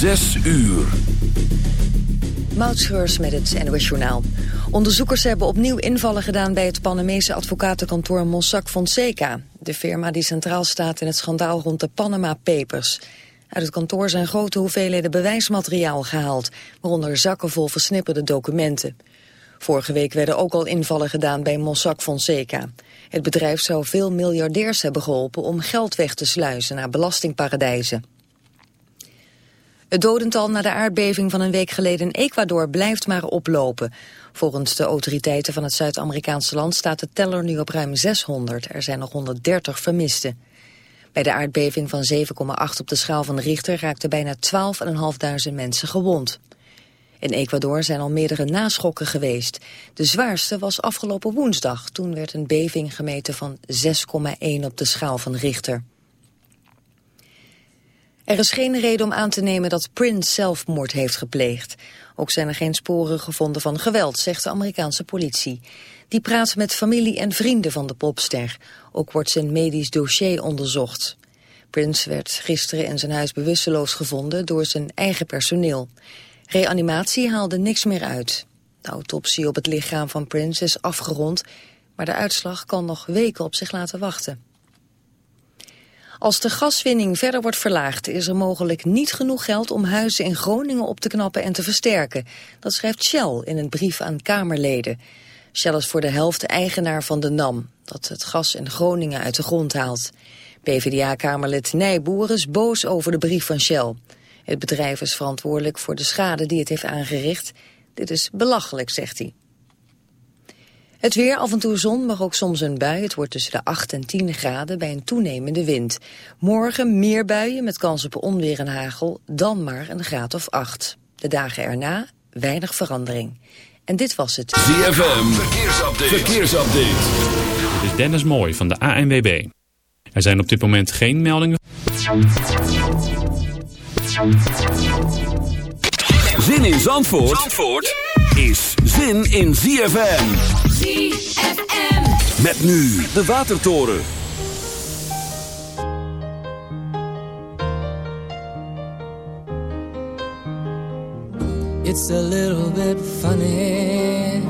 Zes uur. Moutschreurs met het NOS Journaal. Onderzoekers hebben opnieuw invallen gedaan bij het Panamese advocatenkantoor Mossack Fonseca. De firma die centraal staat in het schandaal rond de Panama Papers. Uit het kantoor zijn grote hoeveelheden bewijsmateriaal gehaald, waaronder zakken vol versnipperde documenten. Vorige week werden ook al invallen gedaan bij Mossack Fonseca. Het bedrijf zou veel miljardairs hebben geholpen om geld weg te sluizen naar belastingparadijzen. Het dodental na de aardbeving van een week geleden in Ecuador blijft maar oplopen. Volgens de autoriteiten van het Zuid-Amerikaanse land staat de teller nu op ruim 600. Er zijn nog 130 vermisten. Bij de aardbeving van 7,8 op de schaal van Richter raakten bijna 12.500 mensen gewond. In Ecuador zijn al meerdere naschokken geweest. De zwaarste was afgelopen woensdag. Toen werd een beving gemeten van 6,1 op de schaal van Richter. Er is geen reden om aan te nemen dat Prince zelfmoord heeft gepleegd. Ook zijn er geen sporen gevonden van geweld, zegt de Amerikaanse politie. Die praat met familie en vrienden van de popster. Ook wordt zijn medisch dossier onderzocht. Prince werd gisteren in zijn huis bewusteloos gevonden door zijn eigen personeel. Reanimatie haalde niks meer uit. De autopsie op het lichaam van Prince is afgerond, maar de uitslag kan nog weken op zich laten wachten. Als de gaswinning verder wordt verlaagd is er mogelijk niet genoeg geld om huizen in Groningen op te knappen en te versterken. Dat schrijft Shell in een brief aan Kamerleden. Shell is voor de helft eigenaar van de NAM, dat het gas in Groningen uit de grond haalt. PvdA-kamerlid Nijboer is boos over de brief van Shell. Het bedrijf is verantwoordelijk voor de schade die het heeft aangericht. Dit is belachelijk, zegt hij. Het weer, af en toe zon, maar ook soms een bui. Het wordt tussen de 8 en 10 graden bij een toenemende wind. Morgen meer buien met kans op onweer en hagel, dan maar een graad of 8. De dagen erna weinig verandering. En dit was het. ZFM, verkeersupdate. verkeersupdate. Dit is Dennis Mooi van de ANWB. Er zijn op dit moment geen meldingen. Zin in Zandvoort, Zandvoort? Is zin in ZFM. ZFM. Met nu de Watertoren. It's a little bit funny,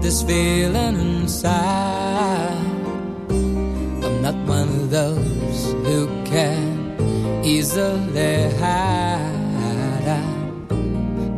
this feeling inside. I'm not one of those who can easily hide.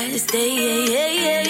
face. So I stay, stay.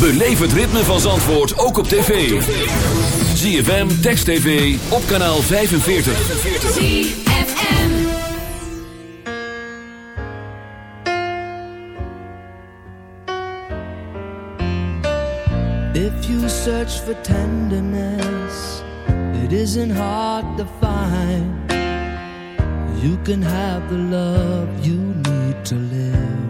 Beleef het ritme van Zandvoort ook op tv. ZFM, Text TV, op kanaal 45. ZFM. If you search for tenderness, it isn't hard to find. You can have the love you need to live.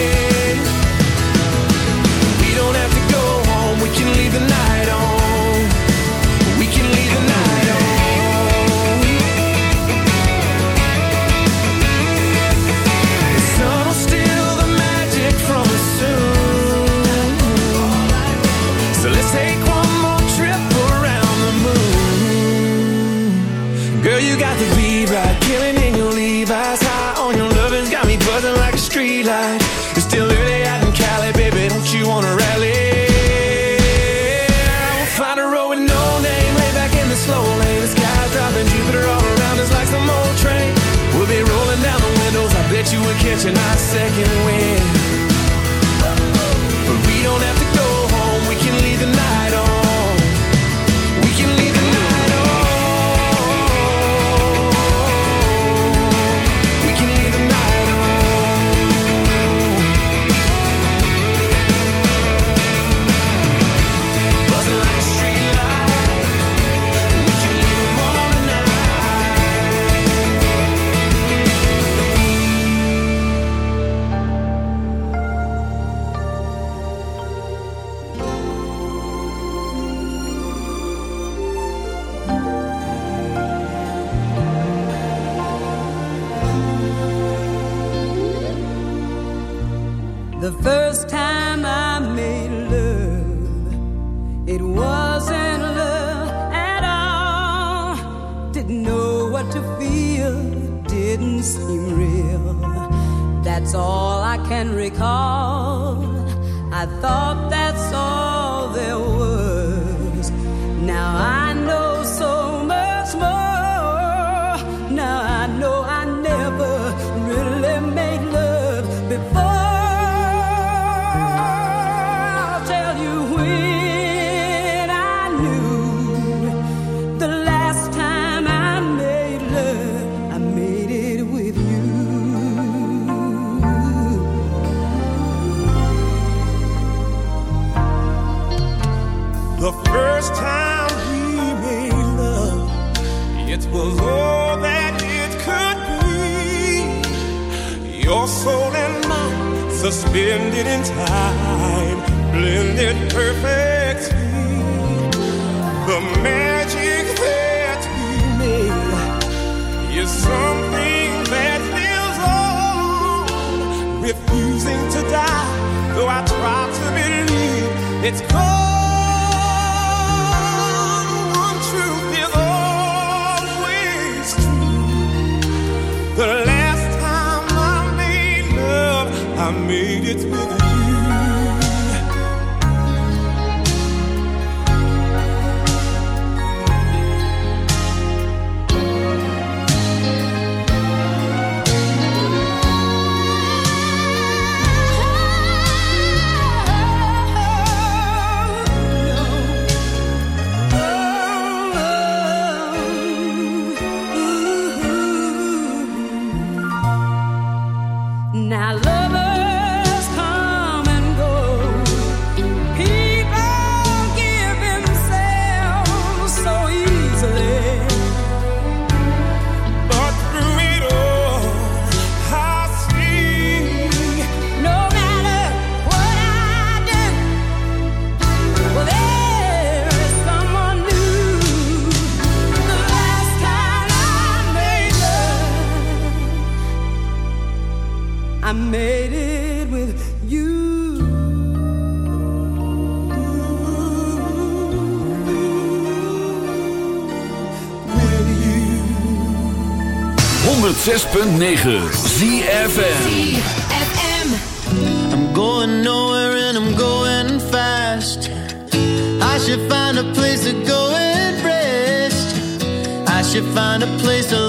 I made it with you. 106.9 ZFM I'm going nowhere and I'm going fast. I should find a place to go and rest. I should find a place to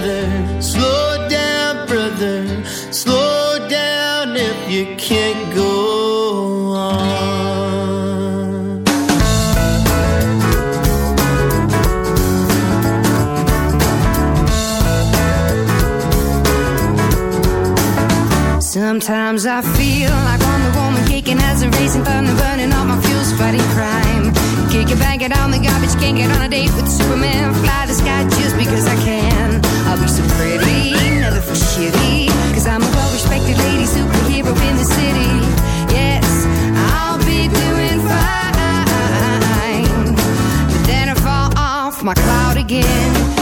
brother. Slow down, brother. Slow down if you can't go on. Sometimes I feel like I'm the woman kicking as a racing thunder, burning all my fuels, fighting crime. Kick it, back, get on the garbage, can't get on a date with Superman. Fly the sky just because I can. I'll be so pretty, never for shitty. Cause I'm a well respected lady, superhero in the city. Yes, I'll be doing fine. But then I fall off my cloud again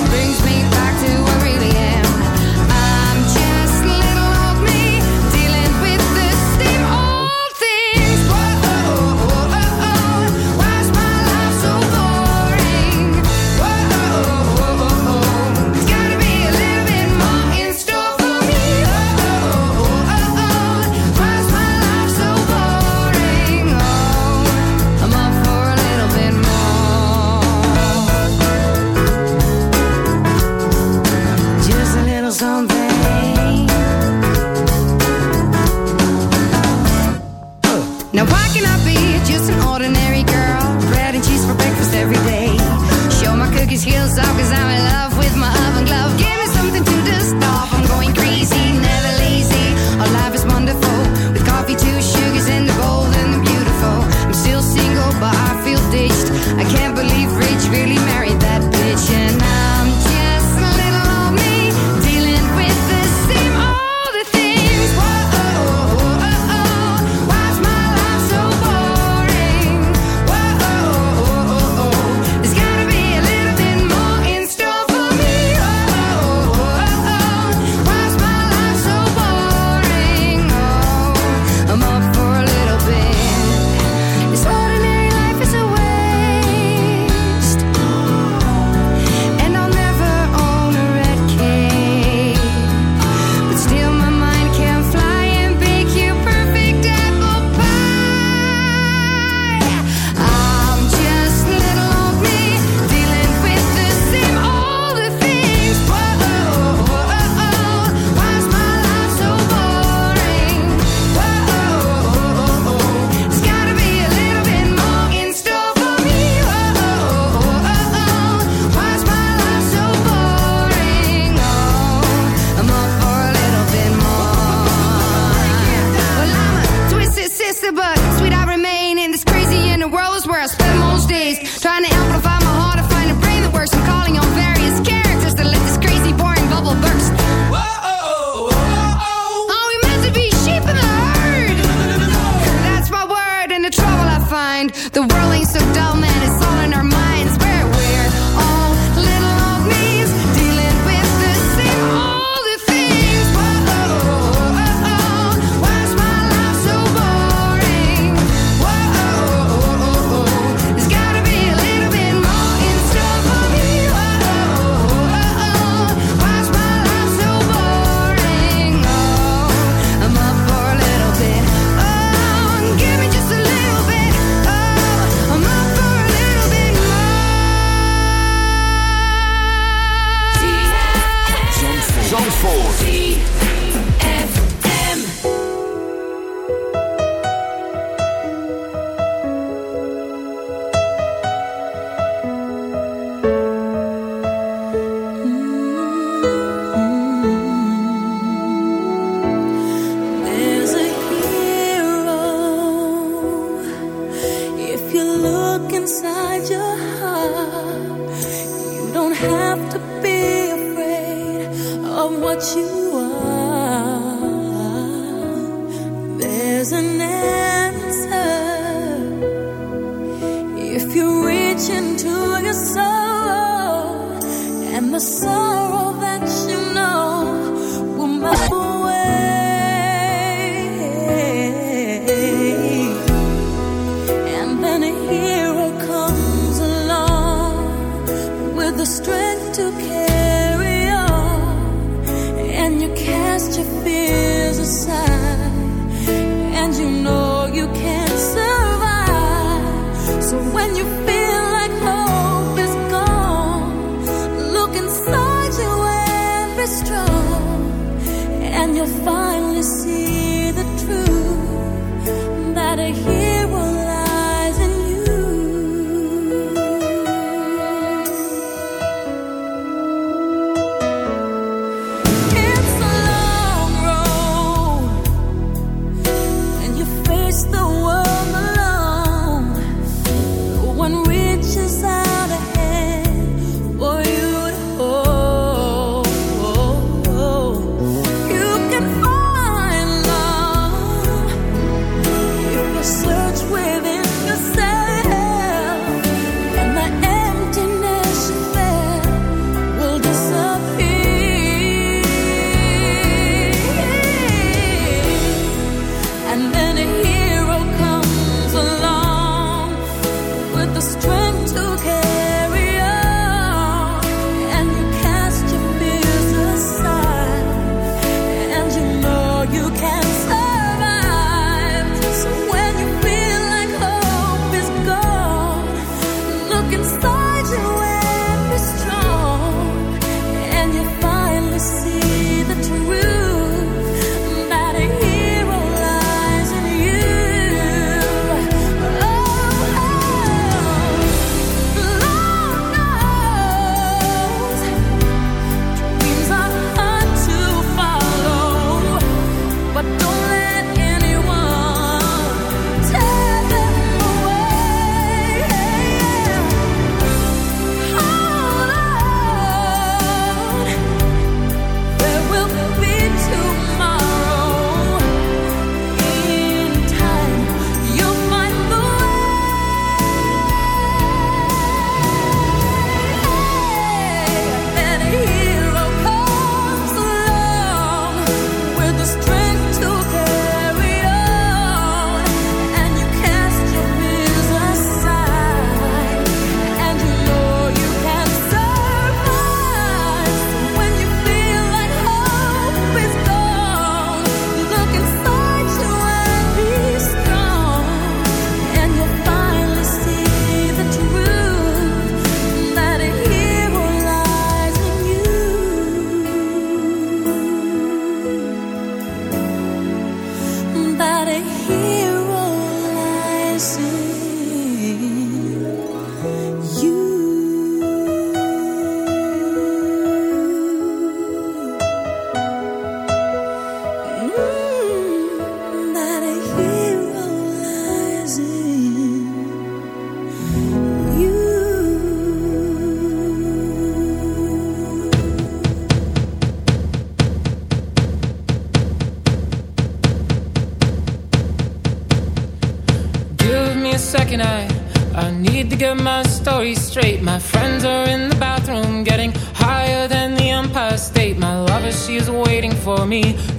Zandvoort.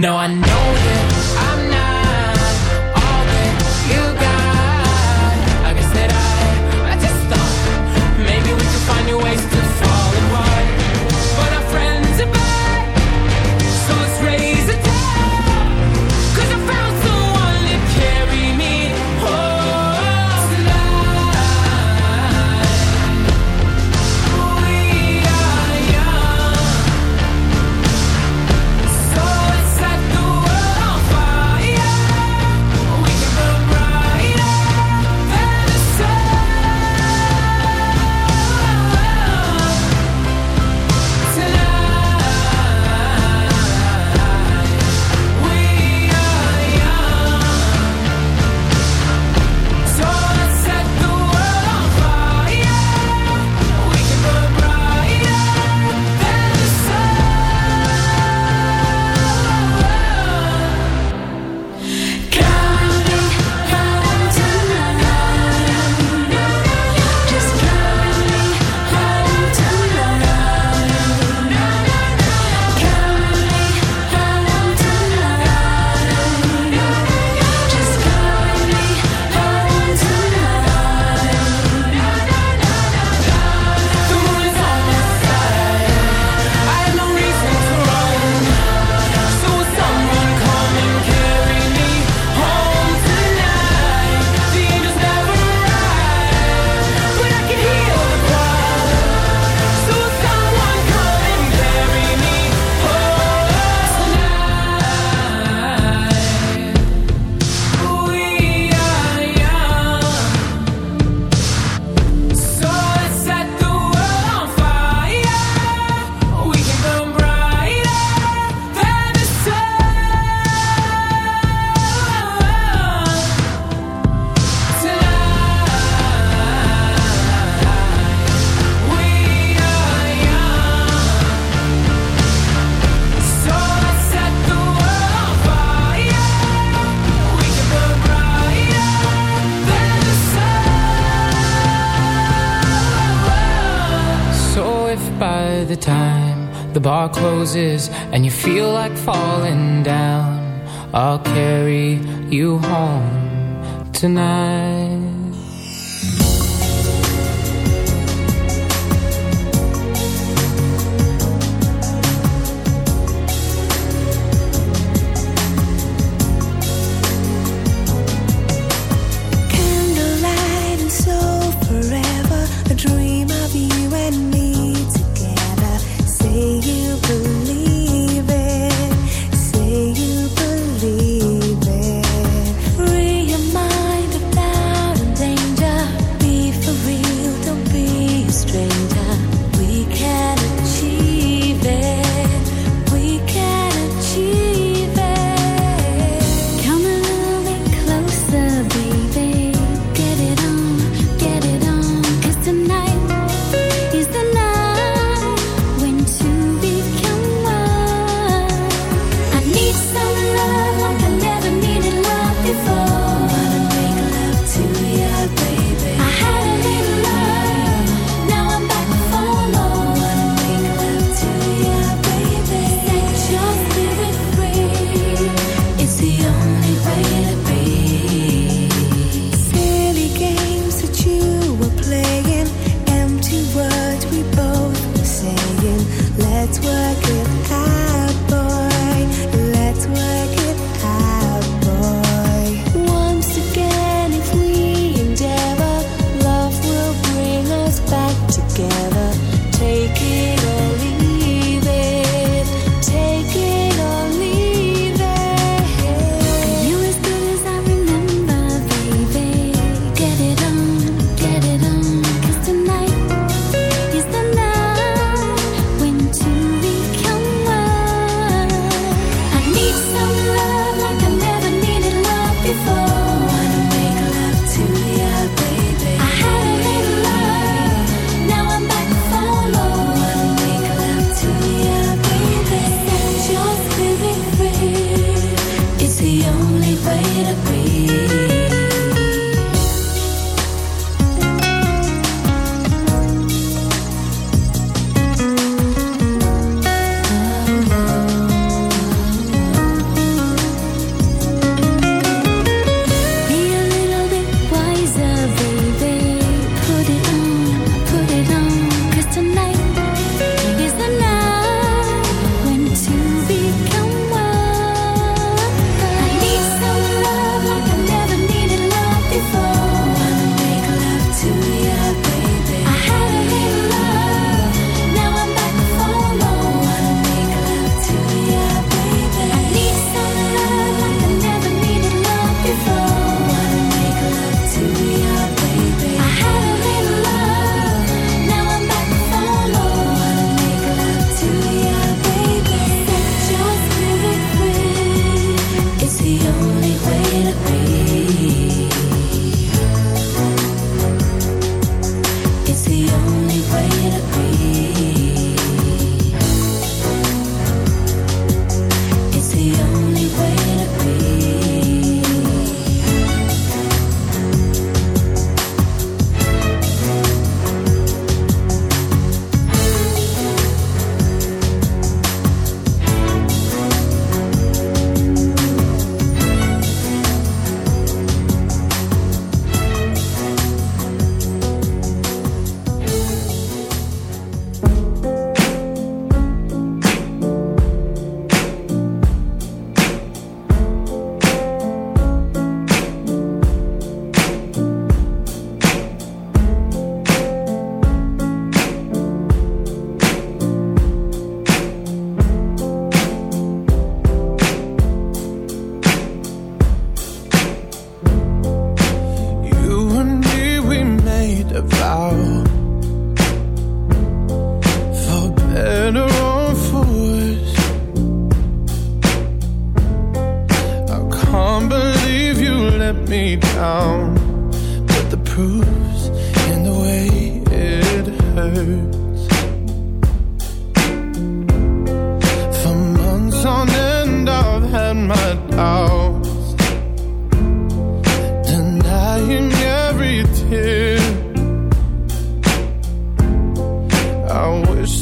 No, I know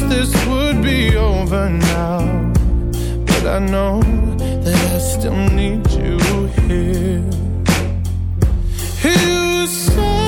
this would be over now But I know that I still need you here You say.